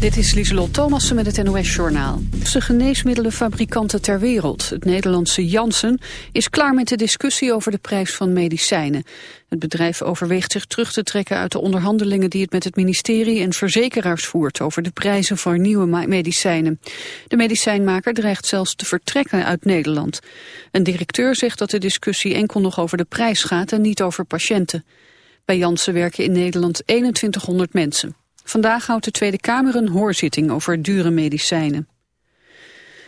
Dit is Lieselot Thomassen met het NOS-journaal. De geneesmiddelenfabrikanten ter wereld, het Nederlandse Janssen... is klaar met de discussie over de prijs van medicijnen. Het bedrijf overweegt zich terug te trekken uit de onderhandelingen... die het met het ministerie en verzekeraars voert... over de prijzen voor nieuwe medicijnen. De medicijnmaker dreigt zelfs te vertrekken uit Nederland. Een directeur zegt dat de discussie enkel nog over de prijs gaat... en niet over patiënten. Bij Janssen werken in Nederland 2100 mensen. Vandaag houdt de Tweede Kamer een hoorzitting over dure medicijnen.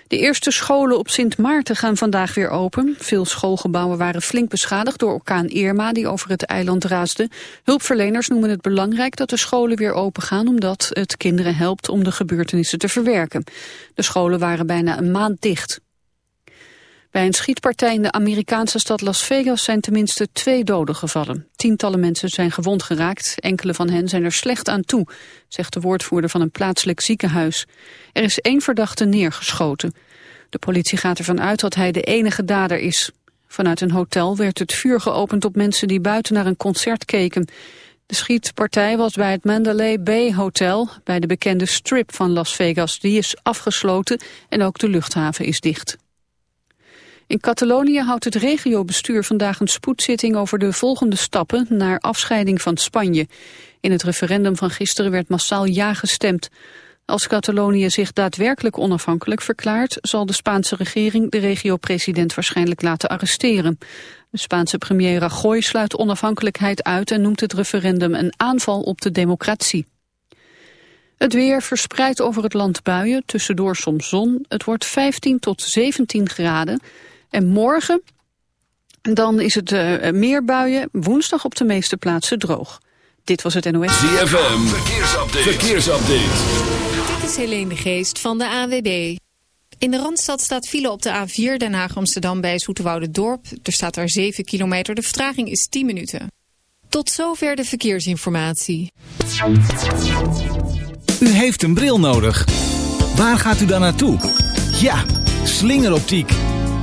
De eerste scholen op Sint Maarten gaan vandaag weer open. Veel schoolgebouwen waren flink beschadigd door orkaan Irma die over het eiland raasde. Hulpverleners noemen het belangrijk dat de scholen weer open gaan omdat het kinderen helpt om de gebeurtenissen te verwerken. De scholen waren bijna een maand dicht. Bij een schietpartij in de Amerikaanse stad Las Vegas zijn tenminste twee doden gevallen. Tientallen mensen zijn gewond geraakt, enkele van hen zijn er slecht aan toe, zegt de woordvoerder van een plaatselijk ziekenhuis. Er is één verdachte neergeschoten. De politie gaat ervan uit dat hij de enige dader is. Vanuit een hotel werd het vuur geopend op mensen die buiten naar een concert keken. De schietpartij was bij het Mandalay Bay Hotel, bij de bekende strip van Las Vegas. Die is afgesloten en ook de luchthaven is dicht. In Catalonië houdt het regiobestuur vandaag een spoedzitting over de volgende stappen naar afscheiding van Spanje. In het referendum van gisteren werd massaal ja gestemd. Als Catalonië zich daadwerkelijk onafhankelijk verklaart, zal de Spaanse regering de regio-president waarschijnlijk laten arresteren. De Spaanse premier Rajoy sluit onafhankelijkheid uit en noemt het referendum een aanval op de democratie. Het weer verspreidt over het land buien, tussendoor soms zon. Het wordt 15 tot 17 graden. En morgen, dan is het uh, meer buien. Woensdag op de meeste plaatsen droog. Dit was het NOS. ZFM, verkeersupdate. verkeersupdate. Dit is Helene de Geest van de AWB. In de Randstad staat file op de A4 Den Haag-Amsterdam bij Dorp. Er staat daar 7 kilometer. De vertraging is 10 minuten. Tot zover de verkeersinformatie. U heeft een bril nodig. Waar gaat u dan naartoe? Ja, slingeroptiek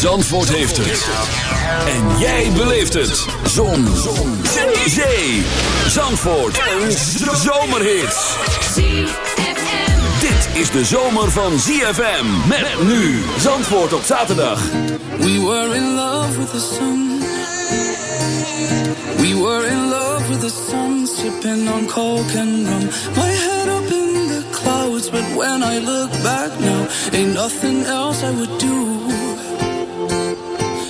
Zandvoort heeft het. En jij beleeft het. Zon. Zon. Zee. Zandvoort. Een zomerhit. Dit is de zomer van ZFM. Met nu. Zandvoort op zaterdag. We were in love with the sun. We were in love with the sun. Sipping on coke and rum. My head up in the clouds. But when I look back now. Ain't nothing else I would do.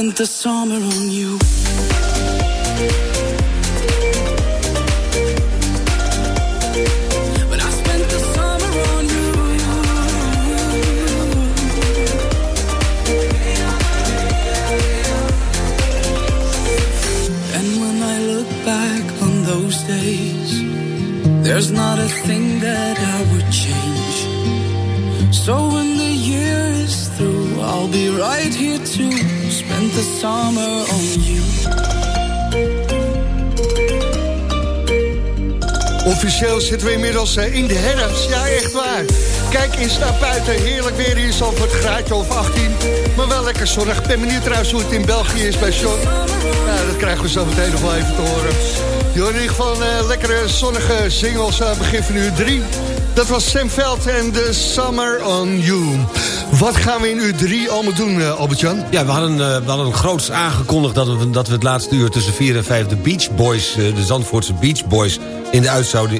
spent the summer on you. When I spent the summer on you. And when I look back on those days, there's not a thing that I would the summer on you. Officieel zitten we inmiddels eh, in de herfst. Ja, echt waar. Kijk eens naar buiten. Heerlijk weer hier is op het graadje of 18. Maar wel lekker zonnig. Ik ben benieuwd trouwens hoe het in België is bij Sean. Ja, dat krijgen we zo meteen nog wel even te horen. Jo, in ieder geval een eh, lekkere zonnige singles aan het begin van uur 3. Dat was Sam Veld en The Summer on You. Wat gaan we in uur 3 allemaal doen, eh, Albert-Jan? Ja, we hadden, eh, we hadden een groots aangekondigd dat we, dat we het laatste uur tussen 4 en 5 de Beach Boys, eh, de Zandvoortse Beach Boys, in de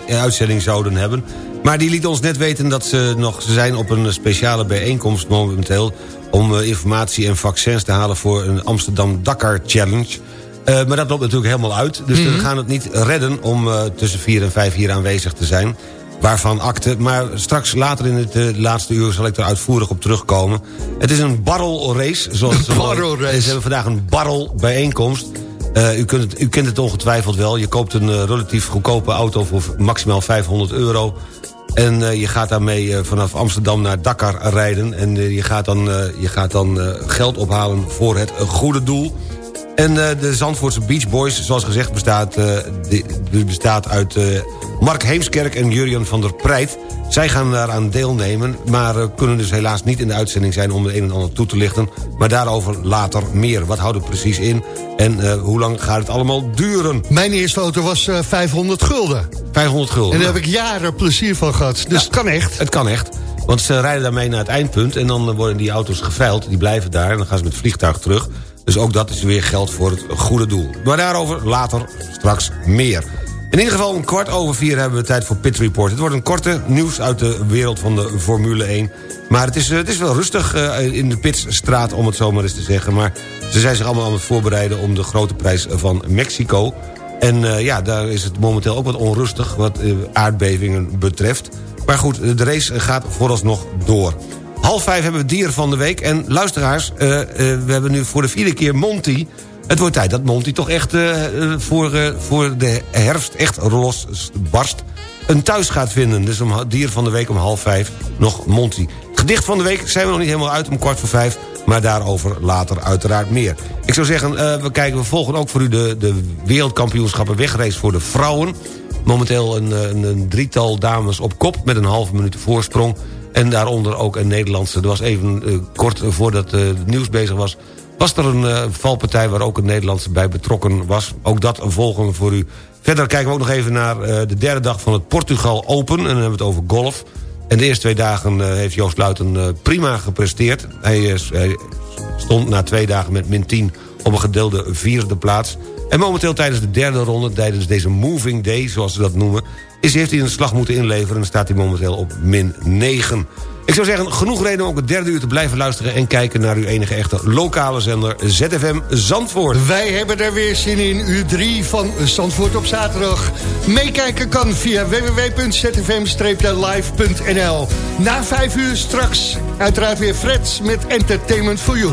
uitzending zouden hebben. Maar die liet ons net weten dat ze nog ze zijn op een speciale bijeenkomst momenteel om informatie en vaccins te halen voor een Amsterdam Dakar Challenge. Eh, maar dat loopt natuurlijk helemaal uit. Dus we gaan het niet redden om tussen 4 en 5 hier aanwezig te zijn. Waarvan akte. Maar straks later in het eh, laatste uur zal ik er uitvoerig op terugkomen. Het is een barrel race. Zoals het zo mooi- barrel race. We hebben vandaag een barrel bijeenkomst. Eh, u, kunt het, u kent het ongetwijfeld wel. Je koopt een eh, relatief goedkope auto voor maximaal 500 euro. En je gaat daarmee vanaf Amsterdam naar Dakar rijden. En je gaat dan, je gaat dan geld ophalen voor het goede doel. En de Zandvoortse Beach Boys, zoals gezegd, bestaat, die- die bestaat uit Mark Heemskerk en Jurjan van der Preit. Zij gaan daaraan deelnemen, maar eh, kunnen dus helaas niet in de uitzending zijn... om het een en ander toe te lichten, maar daarover later meer. Wat houdt het precies in en eh, hoe lang gaat het allemaal duren? Mijn eerste auto was eh, 500 gulden. 500 gulden. En daar heb ik jaren plezier van gehad. Dus het kan echt. Het kan echt. Want ze rijden daarmee naar het eindpunt... en dan worden die auto's geveild, die blijven daar... en dan gaan ze met het vliegtuig terug. Dus ook dat is weer geld voor het goede doel. Maar daarover later straks meer. In ieder geval om kwart over vier hebben we tijd voor Pit Report. Het wordt een korte nieuws uit de wereld van de Formule 1. Maar het is, eh, het is wel rustig eh, in de Pitstraat, om het zo maar eens te zeggen. Maar ze zijn zich allemaal aan het voorbereiden... om de grote prijs van Mexico... En eh, ja, daar is het momenteel ook wat onrustig wat aardbevingen betreft. Maar goed, de race gaat vooralsnog door. Half vijf hebben we dier van de week. En luisteraars, we hebben nu voor de vierde keer Monty. Het wordt tijd dat Monty toch echt eh, eh, voor, eh, voor de herfst echt los barst... een thuis gaat vinden. Dus om dier van de week om half vijf nog Monty. Gedicht van de week zijn we nog niet helemaal uit om kwart voor vijf... maar daarover later uiteraard meer. Ik zou zeggen, we, kijken, we volgen ook voor u de, de wereldkampioenschappen wegrace voor de vrouwen. Momenteel een, een, drietal dames op kop met een halve minuut voorsprong. En daaronder ook een Nederlandse. Er was even kort voordat het nieuws bezig was... was er een eh, valpartij waar ook een Nederlandse bij betrokken was. Ook dat volgen we voor u. Verder kijken we ook nog even naar eh, de derde dag van het Portugal Open. En dan hebben we het over golf. En de eerste twee dagen eh, heeft Joost Luiten prima gepresteerd. Hij stond na twee dagen met min 10 op een gedeelde vierde plaats. En momenteel tijdens de derde ronde, tijdens deze moving day, zoals ze dat noemen... Is, heeft hij een slag moeten inleveren en staat hij momenteel op min 9. Ik zou zeggen, genoeg reden om ook het derde uur te blijven luisteren... en kijken naar uw enige echte lokale zender ZFM Zandvoort. Wij hebben er weer zin in. Uur 3 van Zandvoort op zaterdag. Meekijken kan via www.zfm-live.nl. Na 5 uur straks uiteraard weer Fred met Entertainment for You.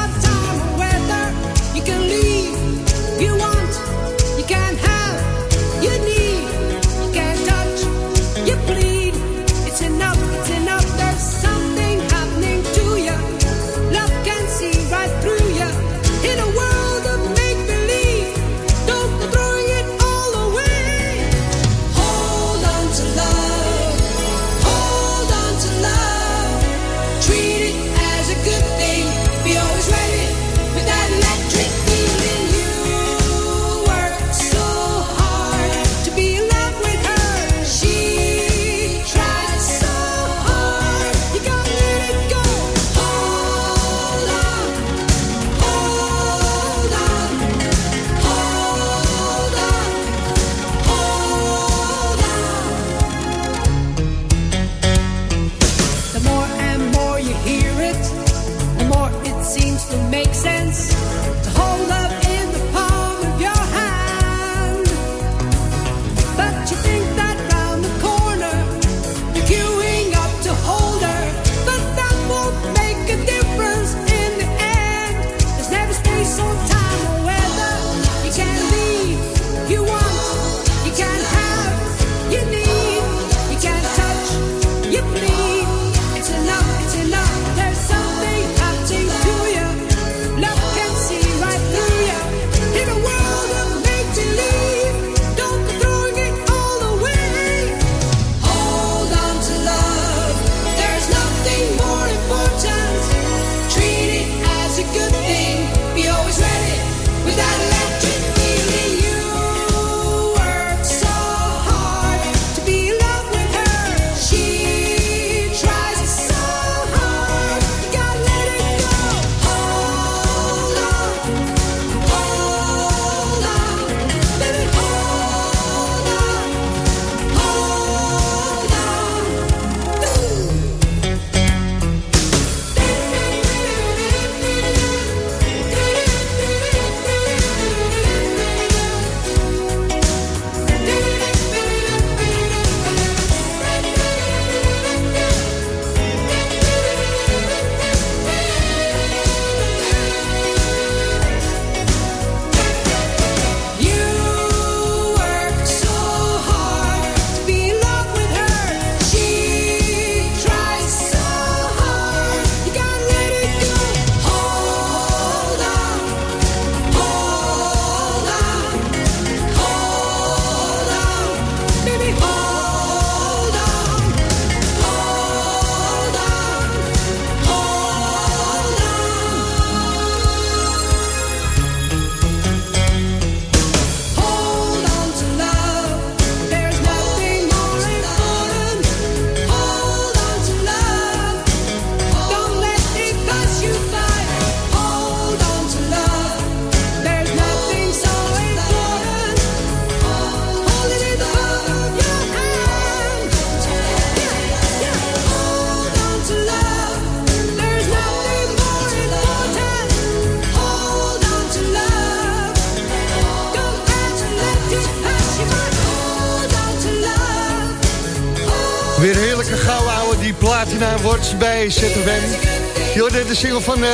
wordt bij ZFM. Je de single van uh,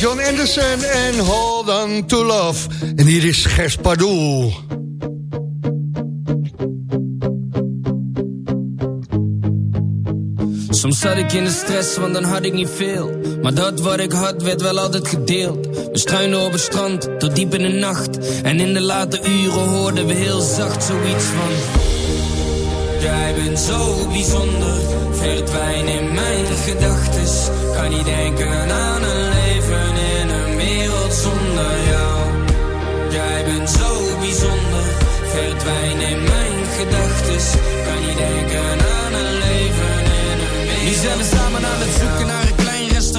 John Anderson en Hold On To Love. En hier is Gers Pardoel. Soms zat ik in de stress, want dan had ik niet veel. Maar dat wat ik had, werd wel altijd gedeeld. We struinen op het strand, tot diep in de nacht. En in de late uren hoorden we heel zacht zoiets van... Jij bent zo bijzonder, verdwijn in mijn gedachtes. Kan niet denken aan een leven in een wereld zonder jou. Jij bent zo bijzonder, verdwijn in mijn gedachtes. Kan niet denken aan een leven in een wereld. Nu zijn we samen aan het zoeken naar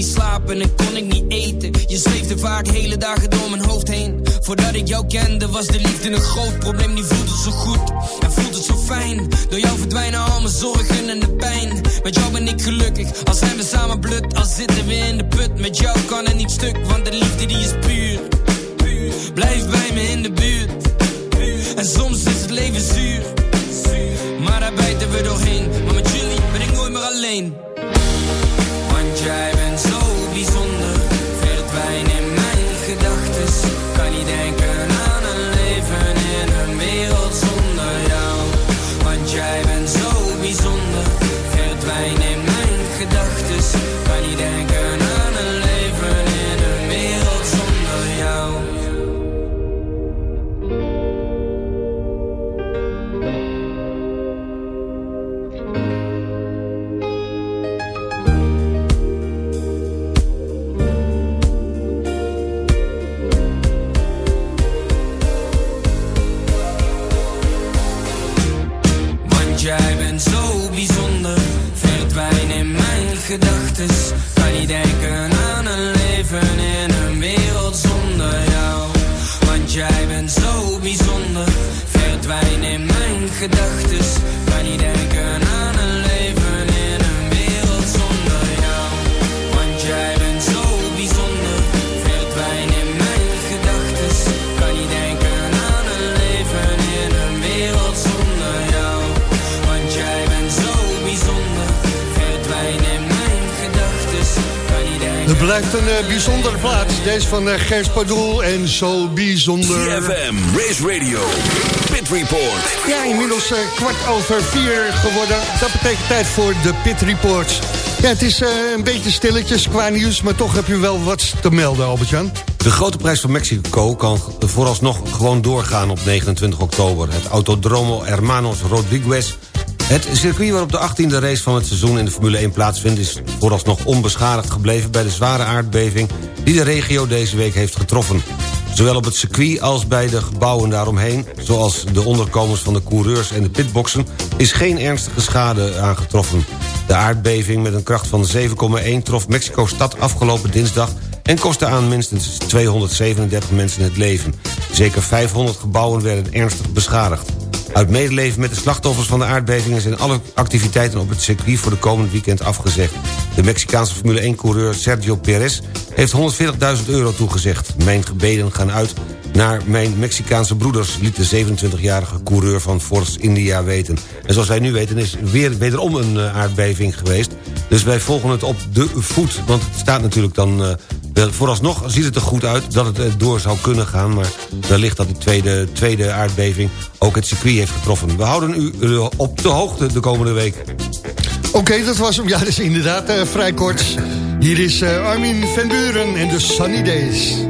Niet slapen en kon ik niet eten. Je zweefde vaak hele dagen door mijn hoofd heen. Voordat ik jou kende was de liefde een groot probleem. Die voelt het zo goed en voelt het zo fijn. Door jou verdwijnen al mijn zorgen en de pijn. Met jou ben ik gelukkig, als zijn we samen blut. Als zitten we in de put, met jou kan het niet stuk. Want de liefde die is puur. Blijf bij me in de buurt. En soms is het leven zuur. Maar daar bijten we doorheen. Maar met jullie ben ik nooit meer alleen. Want jij zo bijzonder. Verdwijn in mijn gedachtes. Kan niet denken aan blijft een eh, bijzondere plaats. Deze van uh, Gers Pardoel en zo bijzonder. CFM, Race Radio, Pit Report. Ja, inmiddels eh, kwart over vier geworden. Dat betekent tijd voor de Pit Report. Ja, het is eh, een beetje stilletjes qua nieuws, maar toch heb je wel wat te melden, Albert-Jan. De grote prijs van Mexico kan vooralsnog gewoon doorgaan op 29 oktober. Het Autodromo Hermanos Rodriguez het circuit waarop de 18e race van het seizoen in de Formule 1 plaatsvindt... is vooralsnog onbeschadigd gebleven bij de zware aardbeving... die de regio deze week heeft getroffen. Zowel op het circuit als bij de gebouwen daaromheen... zoals de onderkomens van de coureurs en de pitboxen... is geen ernstige schade aangetroffen. De aardbeving met een kracht van 7,1 trof Mexico-stad afgelopen dinsdag... en kostte aan minstens 237 mensen het leven. Zeker 500 gebouwen werden ernstig beschadigd. Uit medeleven met de slachtoffers van de aardbevingen... zijn alle activiteiten op het circuit voor de komend weekend afgezegd. De Mexicaanse Formule 1-coureur Sergio Perez heeft 140.000 euro toegezegd. Mijn gebeden gaan uit naar mijn Mexicaanse broeders... liet de 27-jarige coureur van Force India weten. En zoals wij nu weten is weer wederom een eh, aardbeving geweest. Dus wij volgen het op de voet. Want het staat natuurlijk dan... eh, vooralsnog ziet het er goed uit dat het eh, door zou kunnen gaan... maar wellicht dat de tweede, tweede aardbeving ook het circuit heeft getroffen. We houden u eh, op de hoogte de komende week. Oké, dat was hem. Ja, dat is inderdaad eh, vrij kort. Hier is Armin van Buren en de Sunny Days.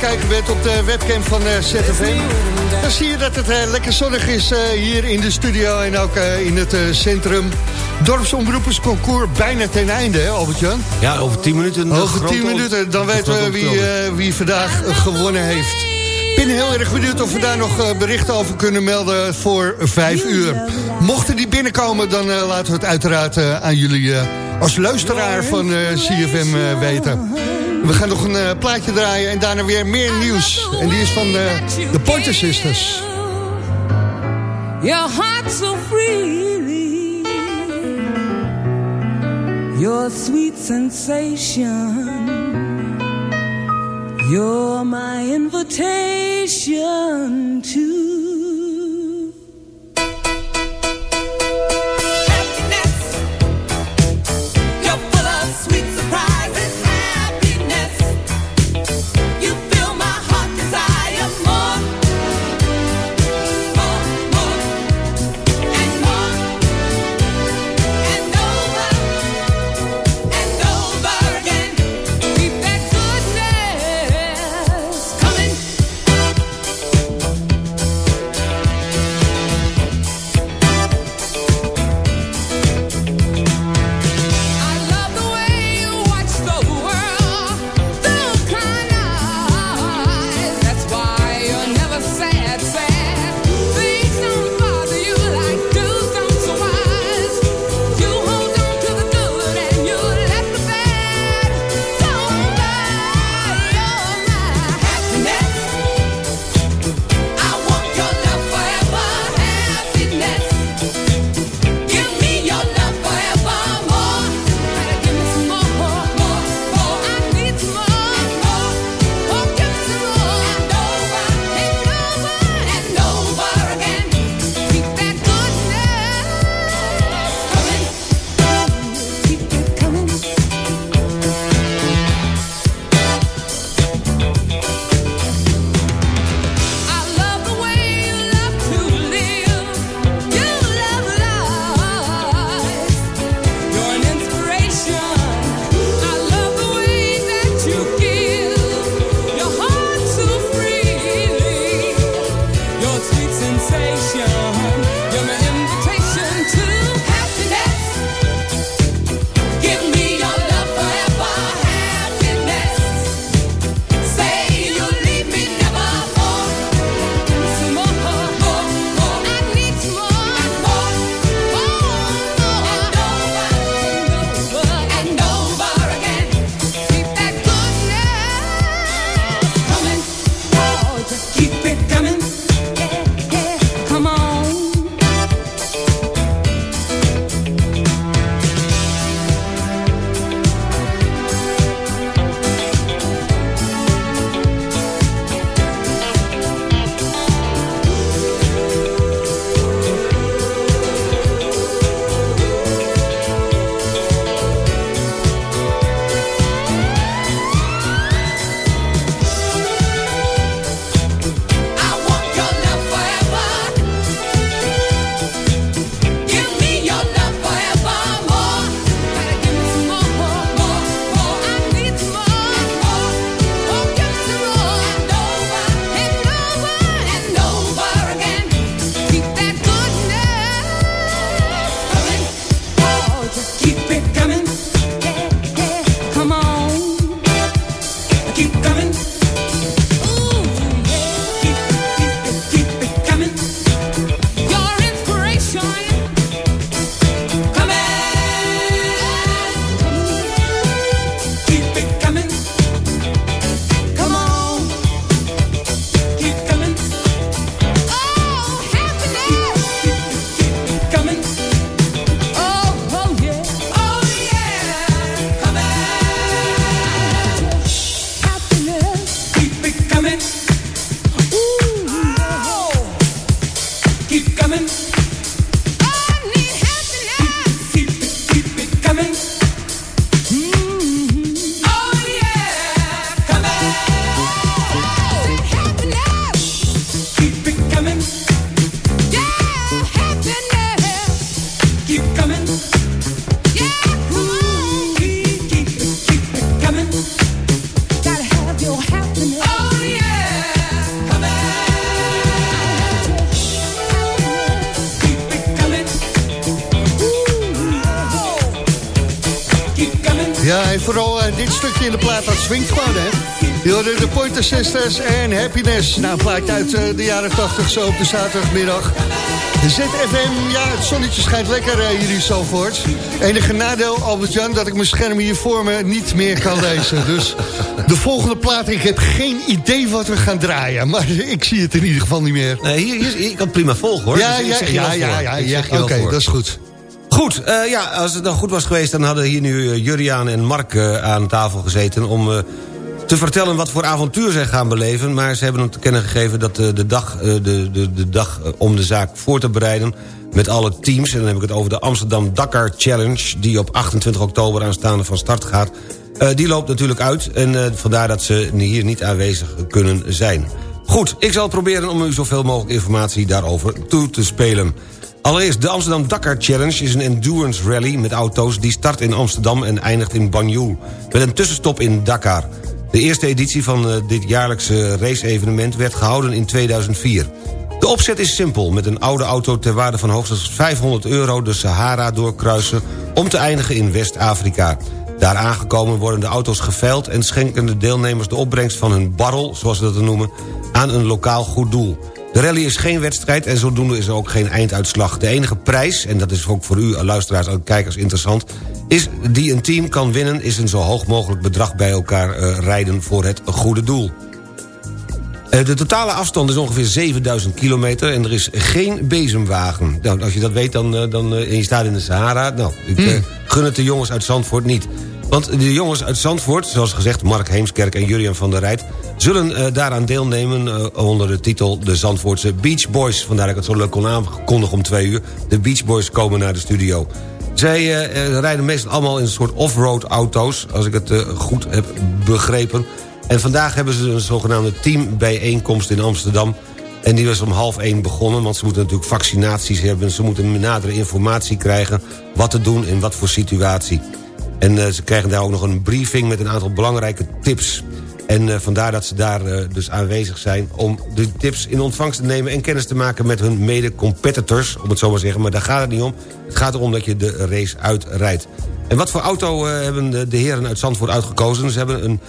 Kijken bent op de webcam van eh, ZFM... dan zie je dat het eh, lekker zonnig is eh, hier in de studio en ook in het centrum. Dorpsomroepersconcours bijna ten einde, hè Albert-Jan? Ja, over 10 minuten. Over grote 10 minuten, dan weten we wie, wie vandaag gewonnen heeft. Ik ben heel erg benieuwd of we daar nog berichten over kunnen melden voor 5 uur. Mochten die binnenkomen, dan laten we het uiteraard aan jullie als luisteraar van CFM weten. We gaan nog een eh, plaatje draaien en daarna weer meer nieuws. En die is van eh, de Pointer Sisters. Your heart so freely, your sweet sensation. You're my invitation to Sisters en Happiness. Nou, een plaatje uit eh, de jaren 80, zo op de zaterdagmiddag. ZFM, ja, het zonnetje schijnt lekker eh, hier in Zalvoort. Enige nadeel, Albert-Jan, dat ik mijn scherm hier voor me niet meer kan lezen. Dus de volgende plaat, ik heb geen idee wat we gaan draaien. Maar ik zie het in ieder geval niet meer. Nee, hier, hier, ik kan het prima volgen hoor. Ja, Dus ja, ja, ja, Oké, dat is goed. Goed, eh, ja, als het dan goed was geweest... dan hadden hier nu eh, Juriaan en Mark eh, aan tafel gezeten... om eh, te vertellen wat voor avontuur zij gaan beleven. Maar ze hebben hem te kennen gegeven dat eh, de dag, eh, de, de, de dag eh, om de zaak voor te bereiden... met alle teams, en dan heb ik het over de Amsterdam Dakar Challenge... die op 28 oktober aanstaande van start gaat... die loopt natuurlijk uit en vandaar dat ze hier niet aanwezig kunnen zijn. Goed, ik zal proberen om u zoveel mogelijk informatie daarover toe te spelen. Allereerst, de Amsterdam Dakar Challenge is een endurance rally met auto's... die start in Amsterdam en eindigt in Banjul... met een tussenstop in Dakar. De eerste editie van eh, dit jaarlijkse race-evenement werd gehouden in 2004. De opzet is simpel, met een oude auto ter waarde van hoogstens 500 euro... de Sahara doorkruisen om te eindigen in West-Afrika. Daar aangekomen worden de auto's geveild... en schenken de deelnemers de opbrengst van hun barrel, zoals ze dat noemen... aan een lokaal goed doel. De rally is geen wedstrijd en zodoende is er ook geen einduitslag. De enige prijs, en dat is ook voor u luisteraars en kijkers interessant... is die een team kan winnen, is een zo hoog mogelijk bedrag bij elkaar eh, rijden voor het goede doel. Eh, De totale afstand is ongeveer 7000 kilometer en er is geen bezemwagen. Nou, als je dat weet dan, eh, dan, eh, en je staat in de Sahara... nou, ik eh, gun het de jongens uit Zandvoort niet. Want de jongens uit Zandvoort, zoals gezegd... Mark Heemskerk en Jurian van der Rijt... zullen eh, daaraan deelnemen eh, onder de titel de Zandvoortse Beach Boys. Vandaar ik het zo leuk kon aankondigen om twee uur. De Beach Boys komen naar de studio. Zij eh, rijden meestal allemaal in een soort off-road auto's... als ik het goed heb begrepen. En vandaag hebben ze een zogenaamde teambijeenkomst in Amsterdam... En die was om half één begonnen, want ze moeten natuurlijk vaccinaties hebben. Ze moeten nadere informatie krijgen wat te doen in wat voor situatie. En eh, ze krijgen daar ook nog een briefing met een aantal belangrijke tips. En eh, vandaar dat ze daar eh, dus aanwezig zijn om de tips in ontvangst te nemen... en kennis te maken met hun mede-competitors, om het zo maar zeggen. Maar daar gaat het niet om. Het gaat erom dat je de race uitrijdt. En wat voor auto hebben de heren uit Zandvoort uitgekozen? Ze hebben een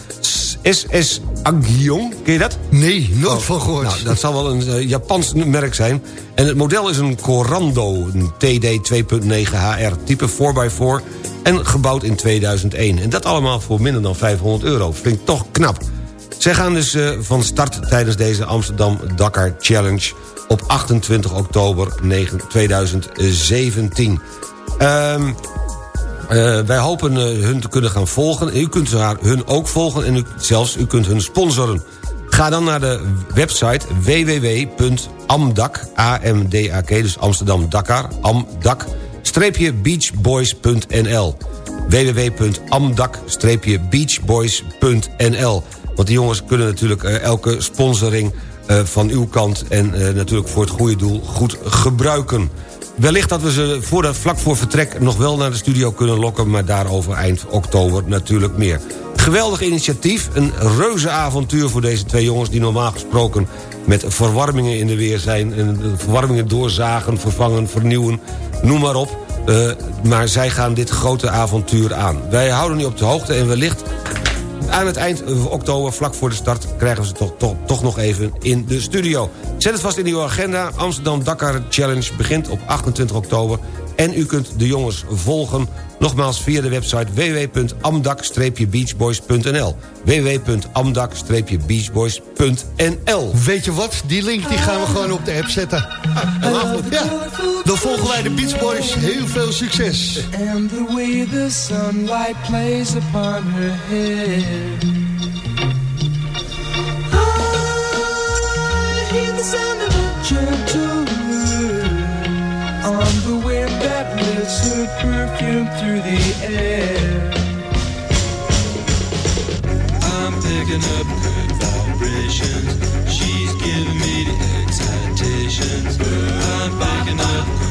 SS Agion, ken je dat? Nee, nooit van gehoord. Nou, dat zal wel een eh, Japans merk zijn. En het model is een Corando, een TD 2.9 HR, type 4x4... en gebouwd in 2001. En dat allemaal voor minder dan 500 euro. Ik toch knap. Zij gaan dus eh, van start tijdens deze Amsterdam Dakar Challenge... op 28 oktober 9 2017. Ehm eh, wij hopen eh, hun te kunnen gaan volgen. U kunt haar, hun ook volgen en zelfs u kunt hun sponsoren. Ga dan naar de website www.amdak, A-M-D-A-K, dus Amsterdam Dakar, amdak, streepje beachboys.nl www.amdak-beachboys.nl Want die jongens kunnen natuurlijk eh, elke sponsoring van uw kant... en natuurlijk voor het goede doel goed gebruiken. Wellicht dat we ze voor vlak voor vertrek nog wel naar de studio kunnen lokken... maar daarover eind oktober natuurlijk meer. Geweldig initiatief, een reuze avontuur voor deze twee jongens... die normaal gesproken met verwarmingen in de weer zijn... en verwarmingen doorzagen, vervangen, vernieuwen, noem maar op. Eh, maar zij gaan dit grote avontuur aan. Wij houden nu op de hoogte en wellicht aan het eind oktober, vlak voor de start... krijgen we ze toch, toch, toch nog even in de studio. Zet het vast in uw agenda. Amsterdam Dakar Challenge begint op 28 oktober. En u kunt de jongens volgen, nogmaals via de website... www.amdak-beachboys.nl www.amdak-beachboys.nl Weet je wat? Die link die gaan we gewoon op de app zetten. Ja, dan volgen wij de Beach Boys. Heel veel succes. And the way the sunlight plays upon her hair. Perfume through the air. I'm picking up good vibrations. She's giving me the excitations. I'm picking up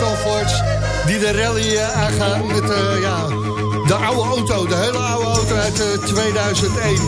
Mannen uit Zandvoort... die de rally eh, aangaan met eh, ja, de oude auto, de hele oude auto uit eh, 2001.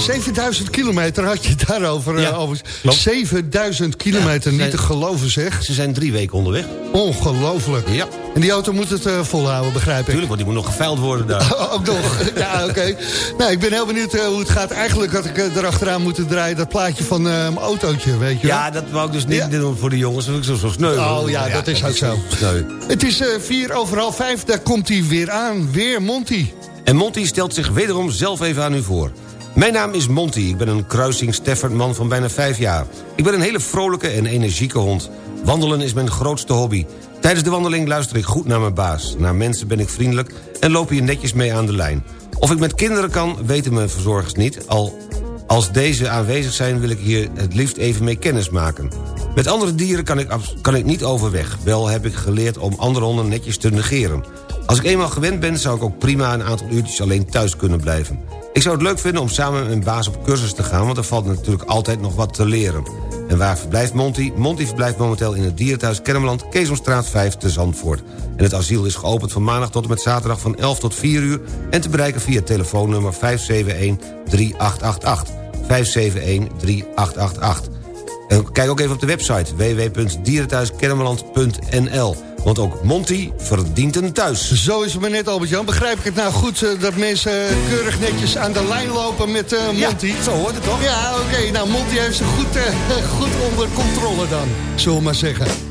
7000 kilometer had je daarover. eh, Ja, over. klopt. 7000 kilometer, Ja, niet te geloven zeg. Ze zijn drie weken onderweg. Ongelooflijk. Ja. En die auto moet het eh, volhouden, begrijp ik. Tuurlijk, want die moet nog geveild worden daar. Ook nog. Ja, oké. Nou, ik ben heel benieuwd eh, hoe het gaat. Eigenlijk had ik eh, erachteraan moeten draaien dat plaatje van mijn autootje, weet je wel. Ja, dat wou ik dus niet Ja. doen voor de jongens. Dat vind ik zo, zo sneu. Oh ja, dat is ook zo. Sneu. Het is vier over half vijf, daar komt hij weer aan. Weer Monty. En Monty stelt zich wederom zelf even aan u voor. Mijn naam is Monty, ik ben een kruising Steffertman van bijna vijf jaar. Ik ben een hele vrolijke en energieke hond. Wandelen is mijn grootste hobby. Tijdens de wandeling luister ik goed naar mijn baas. Naar mensen ben ik vriendelijk en loop hier netjes mee aan de lijn. Of ik met kinderen kan, weten mijn verzorgers niet. Al als deze aanwezig zijn wil ik hier het liefst even mee kennis maken. Met andere dieren kan ik, kan ik niet overweg. Wel heb ik geleerd om andere honden netjes te negeren. Als ik eenmaal gewend ben, zou ik ook prima een aantal uurtjes alleen thuis kunnen blijven. Ik zou het leuk vinden om samen met mijn baas op cursus te gaan... want er valt natuurlijk altijd nog wat te leren. En waar verblijft Monty? Monty verblijft momenteel in het dierenthuis Kennemerland... Keesomstraat 5 te Zandvoort. En het asiel is geopend van maandag tot en met zaterdag van 11 tot 4 uur... en te bereiken via telefoonnummer 571-3888. 571-3888. En kijk ook even op de website www.dierenthuiskennemerland.nl. Want ook Monty verdient een thuis. Zo is het maar net, Albert-Jan. Begrijp ik het nou goed eh, dat mensen eh, keurig netjes aan de lijn lopen met eh, Monty? zo hoort het toch? Ja, oké. Nou, Monty heeft ze goed, goed onder controle dan, zullen we maar zeggen.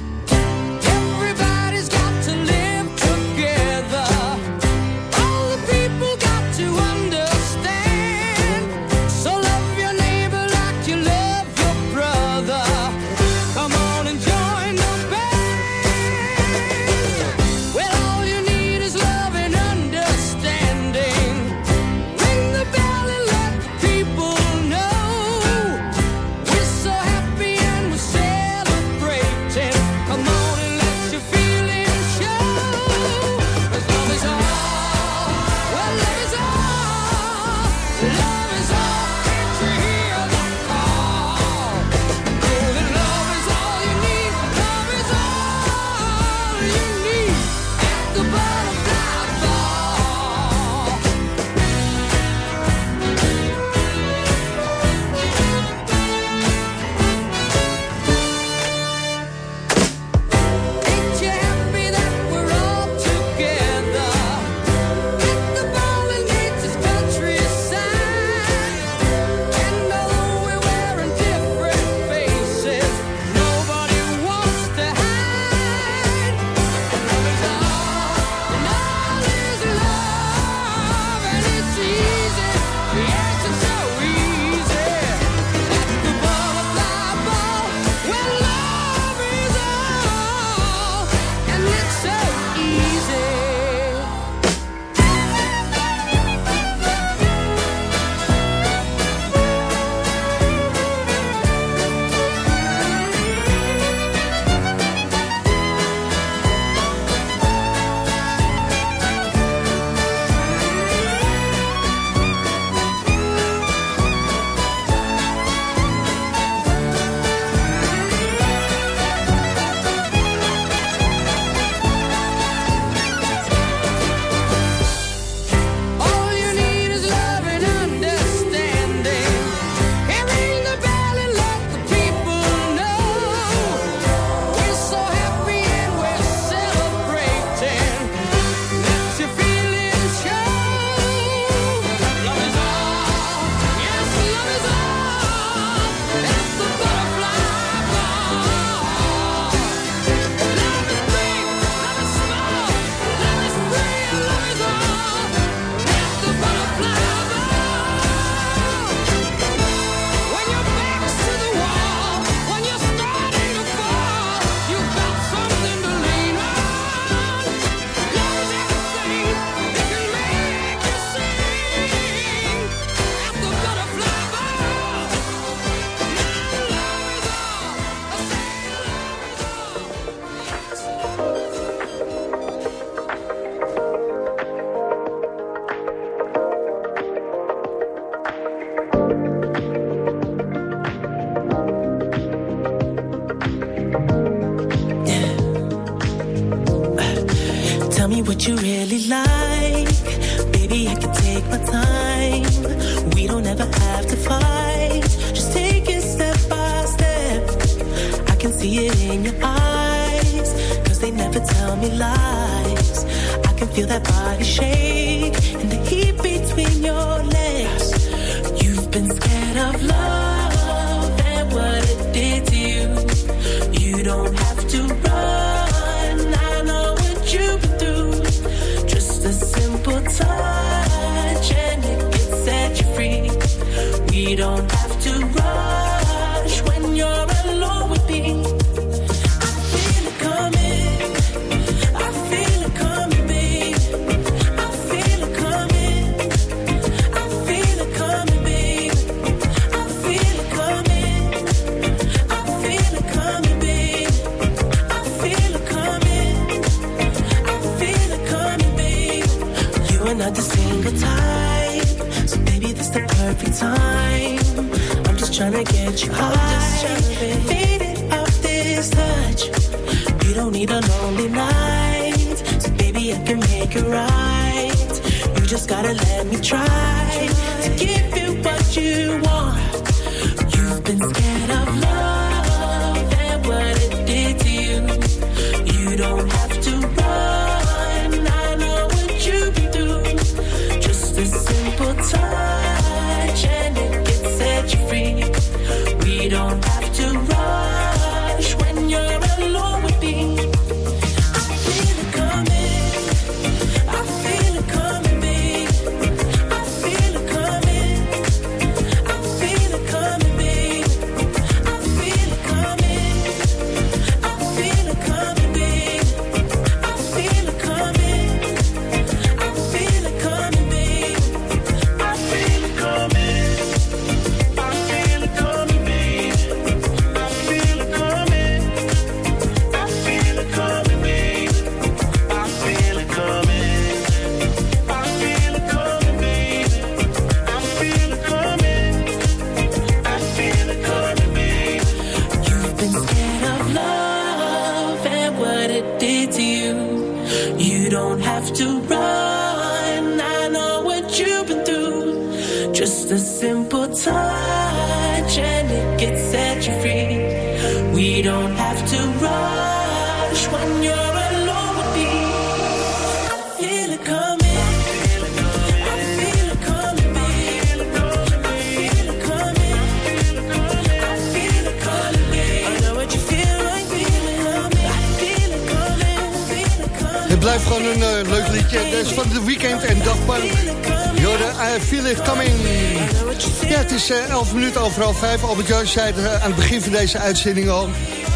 Eh, aan het begin van deze uitzending al.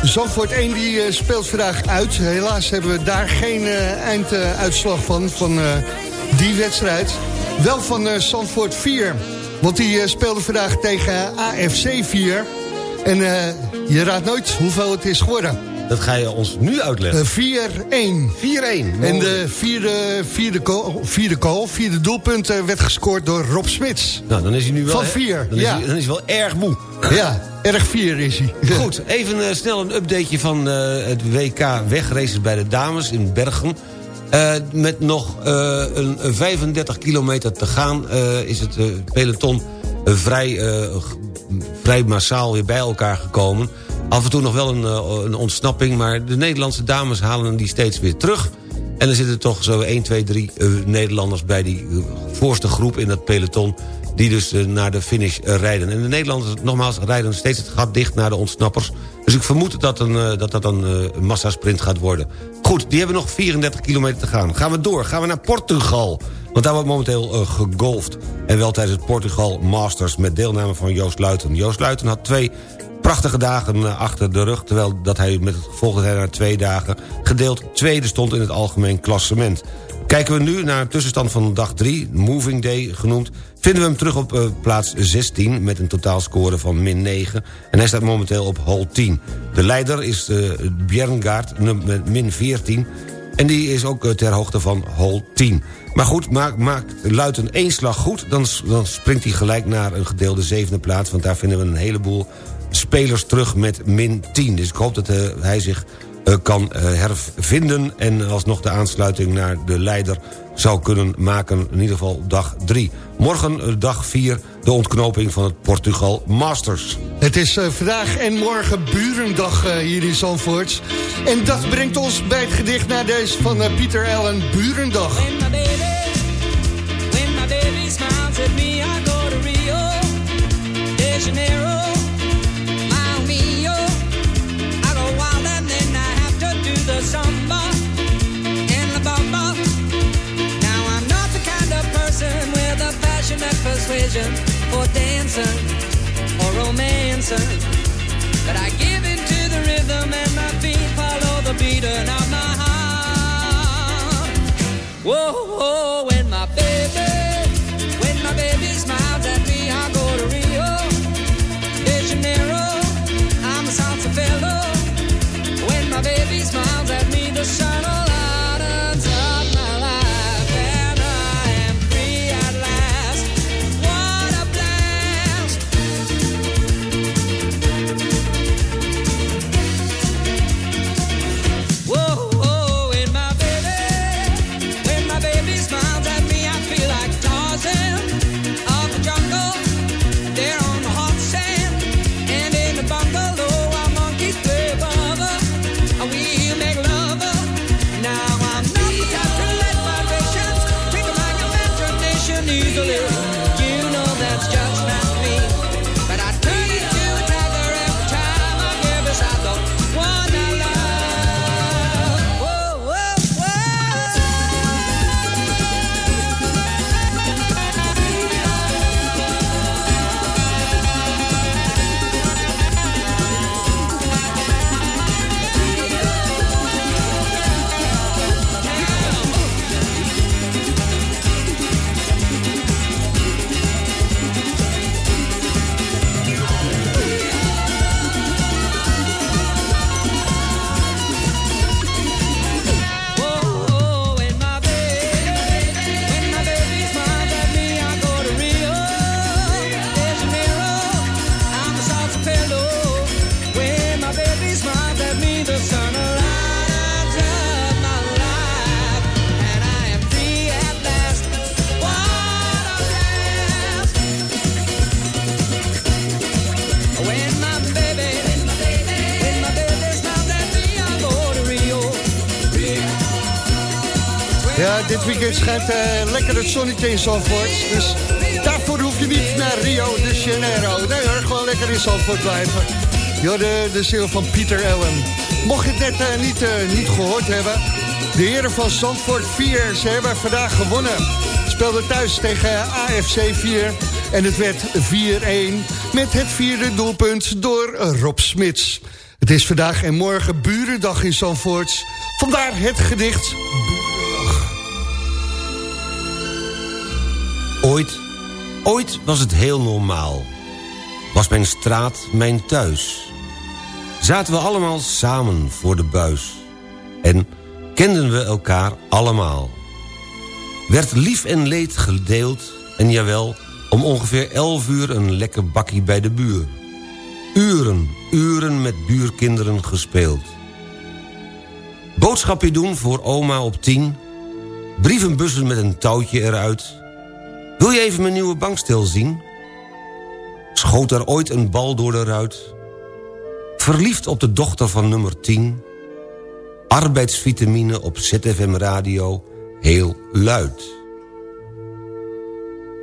Zandvoort 1 die eh, speelt vandaag uit. Helaas hebben we daar geen eh, einduitslag van, van die wedstrijd. Wel van Zandvoort 4. Want die speelde vandaag tegen AFC 4. En eh, je raadt nooit hoeveel het is geworden. Dat ga je ons nu uitleggen. Eh, 4-1. 4-1. En de vierde, vierde, goal, vierde goal, vierde doelpunt werd gescoord door Rob Smits. Nou, dan is hij nu wel... Van vier, Dan is, ja. hij, dan is hij wel erg moe. Ja, erg vier is hij. Goed, even eh, snel een updateje van eh, het WK wegraces bij de dames in Bergen. Eh, met nog een, een 35 kilometer te gaan is het peloton vrij, vrij massaal weer bij elkaar gekomen. Af en toe nog wel een, een ontsnapping, maar de Nederlandse dames halen die steeds weer terug. En er zitten toch zo 1, 2, 3 eh, Nederlanders bij die voorste groep in dat peloton... die dus eh, naar de finish eh, rijden. En de Nederlanders, nogmaals, rijden steeds het gat dicht naar de ontsnappers. Dus ik vermoed dat een, eh, dat, dat een massasprint gaat worden. Goed, die hebben nog 34 kilometer te gaan. Gaan we door, gaan we naar Portugal. Want daar wordt momenteel gegolfd. En wel tijdens het Portugal Masters met deelname van Joost Luiten. Joost Luiten had twee prachtige dagen achter de rug... terwijl dat hij met het gevolg dat hij na twee dagen gedeeld tweede stond in het algemeen klassement. Kijken we nu naar de tussenstand van dag 3, Moving Day genoemd... vinden we hem terug op eh, plaats 16 met een totaalscore van min 9... en hij staat momenteel op hole 10. De leider is uh, Bjerngaard num- met min 14... en die is ook eh, ter hoogte van hole 10. Maar goed, maakt maak Luiten één slag goed... Dan, dan springt hij gelijk naar een gedeelde zevende plaats... want daar vinden we een heleboel spelers terug met min 10. Dus ik hoop dat eh, hij zich eh, kan eh, hervinden... en alsnog de aansluiting naar de leider zou kunnen maken... in ieder geval dag 3. Morgen eh, dag 4 de ontknoping van het Portugal Masters. Het is eh, vandaag en morgen Burendag eh, hier in Zandvoort. En dat brengt ons bij het gedicht naar deze van eh, Pieter Allen, Burendag. Romancing, but I give into the rhythm and my feet follow the beat of my schijnt eh, lekker het zonnetje in Zandvoort. Dus daarvoor hoef je niet naar Rio de Janeiro. Nee hoor, gewoon lekker in Zandvoort blijven. Ja, de, de ziel van Pieter Allen. Mocht je het net eh, niet, eh, niet gehoord hebben... de heren van Zandvoort 4, ze hebben vandaag gewonnen. Speelden thuis tegen AFC 4 en het werd 4-1... met het vierde doelpunt door Rob Smits. Het is vandaag en morgen Burendag in Zandvoort. Vandaar het gedicht Ooit, ooit was het heel normaal. Was mijn straat mijn thuis. Zaten we allemaal samen voor de buis. En kenden we elkaar allemaal. Werd lief en leed gedeeld. En jawel, om ongeveer elf uur een lekker bakkie bij de buur. Uren, uren met buurkinderen gespeeld. Boodschapje doen voor oma op tien. Brievenbussen met een touwtje eruit. Wil je even mijn nieuwe bankstel zien? Schoot er ooit een bal door de ruit? Verliefd op de dochter van nummer 10? Arbeidsvitamine op ZFM Radio, heel luid.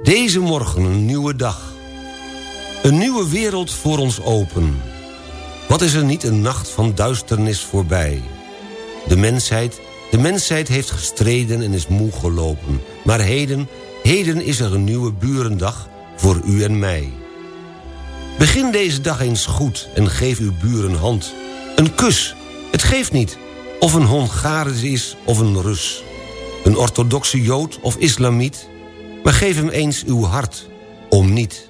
Deze morgen een nieuwe dag. Een nieuwe wereld voor ons open. Wat is er niet een nacht van duisternis voorbij? De mensheid, de mensheid heeft gestreden en is moe gelopen. Maar heden, heden is er een nieuwe burendag voor u en mij. Begin deze dag eens goed en geef uw buren hand. Een kus, het geeft niet. Of een Hongaris is of een Rus. Een orthodoxe Jood of Islamiet. Maar geef hem eens uw hart, om niet.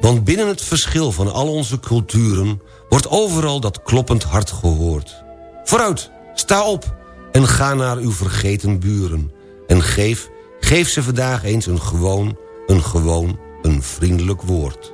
Want binnen het verschil van al onze culturen... wordt overal dat kloppend hart gehoord. Vooruit, sta op en ga naar uw vergeten buren. En geef, Geef ze vandaag eens een gewoon, een gewoon, een vriendelijk woord.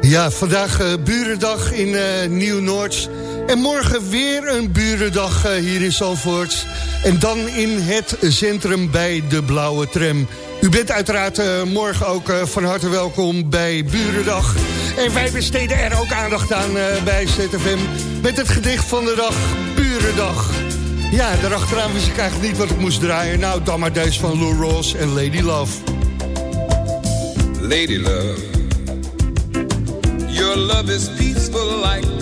Ja, vandaag uh, Burendag in eh, Nieuw-Noord. En morgen weer een Burendag eh, hier in Zandvoort. En dan in het centrum bij de Blauwe Tram. U bent uiteraard eh, morgen ook eh, van harte welkom bij Burendag. En wij besteden er ook aandacht aan bij ZFM... met het gedicht van de dag Burendag. Ja, daarachteraan wist ik eigenlijk niet wat ik moest draaien. Nou, dan maar deze van Lou Ross en Lady Love. Lady love, your love is peaceful like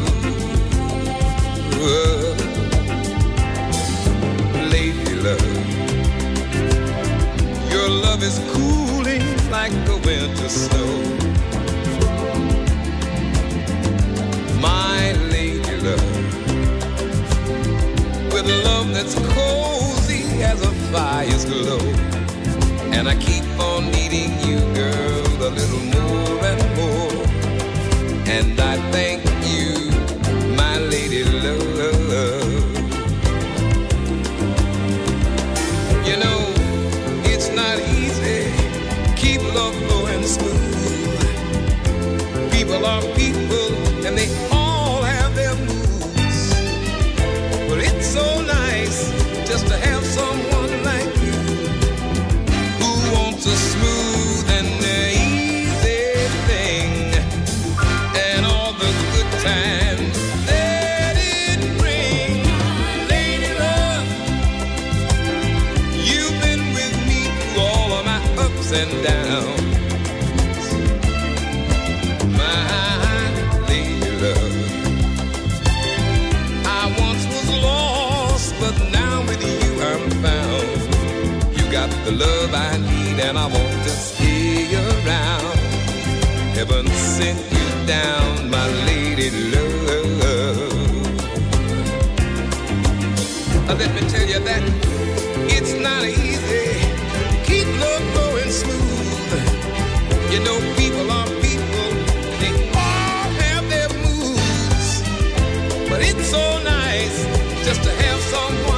Love is cooling like the winter snow. My lady love. With love that's cozy as a fire's glow. And I keep on needing you, girl, a little more nice just to have someone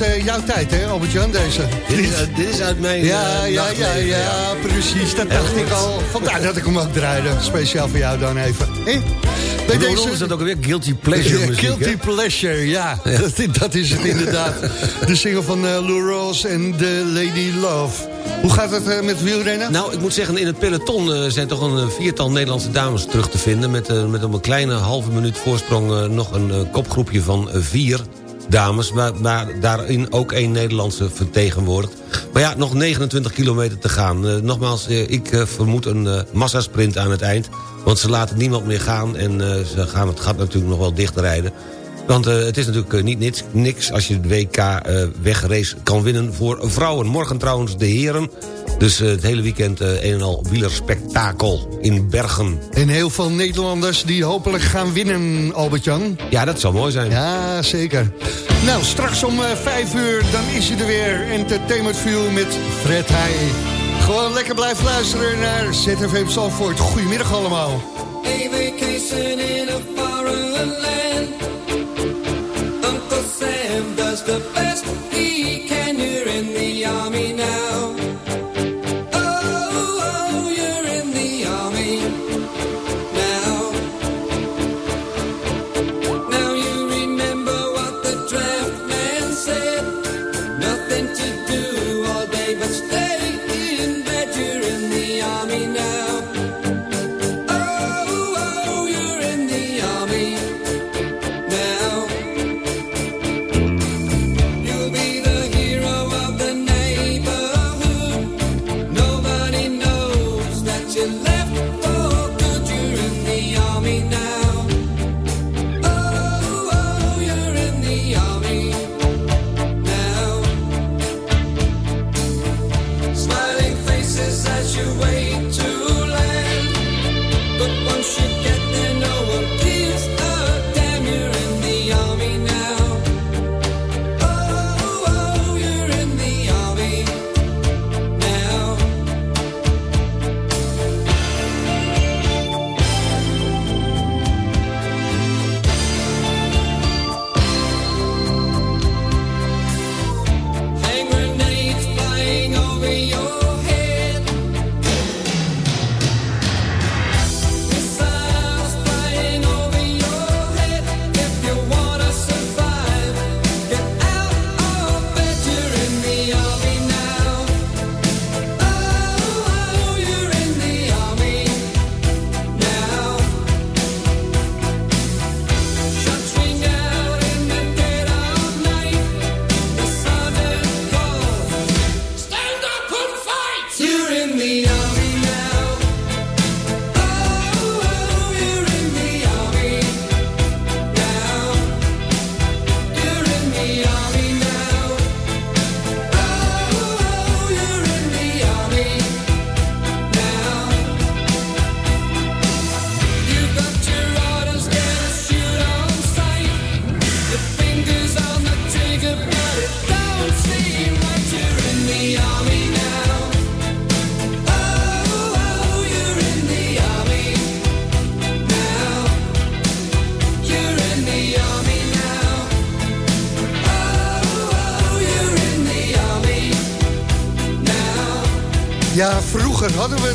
uit eh, jouw tijd, hè, Albert-Jan, deze. Dit is, uit- dit is uit mijn Ja, eh, ja, ja, ja, precies. Dat dacht ik al. Vandaar dat ik hem ook draaide. Speciaal voor jou dan even. Bij Hoe noemen ze dat ook alweer? Guilty pleasure Ja, muziek, Guilty hè? Pleasure, ja. Dat, dat is het inderdaad. De single van eh, Lou Rawls en The Lady Love. Hoe gaat het eh, met wielrennen? Nou, ik moet zeggen, in het peloton zijn toch een viertal Nederlandse dames terug te vinden... met, met op een kleine halve minuut voorsprong nog een kopgroepje van vier dames... Maar, maar daarin ook één Nederlandse vertegenwoordigd. Maar ja, nog 29 kilometer te gaan. Eh, nogmaals, eh, ik eh, vermoed een massasprint aan het eind... want ze laten niemand meer gaan en ze gaan het gat natuurlijk nog wel dichtrijden... Want het is natuurlijk niet niks, niks als je de WK wegrace kan winnen voor vrouwen. Morgen trouwens de heren. Dus eh, het hele weekend eh, een en al wielerspektakel in Bergen. En heel veel Nederlanders die hopelijk gaan winnen, Albert-Jan. Ja, dat zou mooi zijn. Ja, zeker. Nou, straks om eh, vijf uur, dan is hij er weer. Entertainment View met Fred Heij. Gewoon lekker blijven luisteren naar ZFM Zandvoort. Goedemiddag allemaal. a vacation in a foreign land. Uncle Sam does the best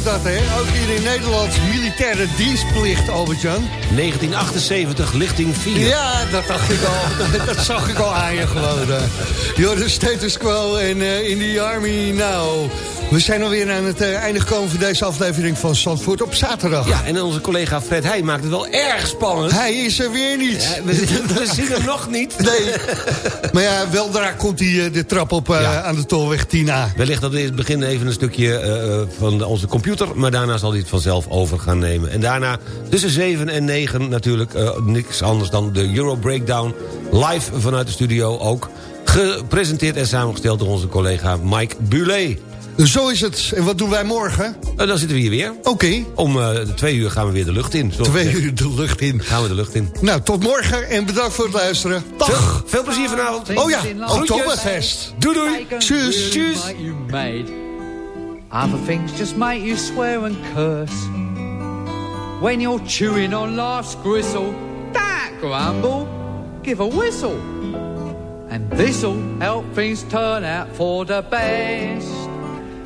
dat, hè? Ook hier in Nederland, militaire dienstplicht, Albert-Jan. 1978, lichting 4. Ja, dat dacht ik al. dat zag ik al aan je gewoon. eh. Yo, de status quo en eh, in the army now. We zijn alweer aan het eh, einde gekomen van deze aflevering van Zandvoort op zaterdag. Ja, en onze collega Fred Heij maakt het wel erg spannend. Hij is er weer niet. Ja, we, we zien hem nog niet. Nee. Maar ja, weldra komt hij eh, de trap op eh, Ja. aan de tolweg Tina. Wellicht dat we in het begin even een stukje van onze computer... maar daarna zal hij het vanzelf over gaan nemen. En daarna tussen 7 en 9 natuurlijk niks anders dan de Euro Breakdown... live vanuit de studio ook. Gepresenteerd en samengesteld door onze collega Mike Bulet. Zo is het. En wat doen wij morgen? En dan zitten we hier weer. Oké, Om eh, de twee uur gaan we weer de lucht in. twee uur de lucht in. Gaan we de lucht in. Nou, tot morgen en bedankt voor het luisteren. Dag. Veel, veel plezier vanavond. Oh ja. Oktoberfest. Doei doei. Tjus. Tjus. Other things just make you swear and curse. When you're chewing on life's gristle, that grumble, give a whistle. And this'll help things turn out for the best.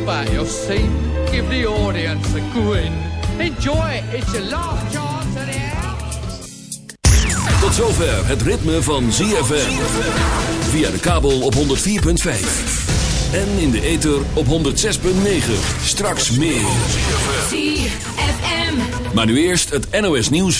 Forget about your scene, give the audience a grin. Enjoy it, it's your last chance anyhow. Tot zover het ritme van ZFM. Via de kabel op 104.5. En in de ether op 106.9. Straks meer. ZFM. Maar nu eerst het NOS nieuws van...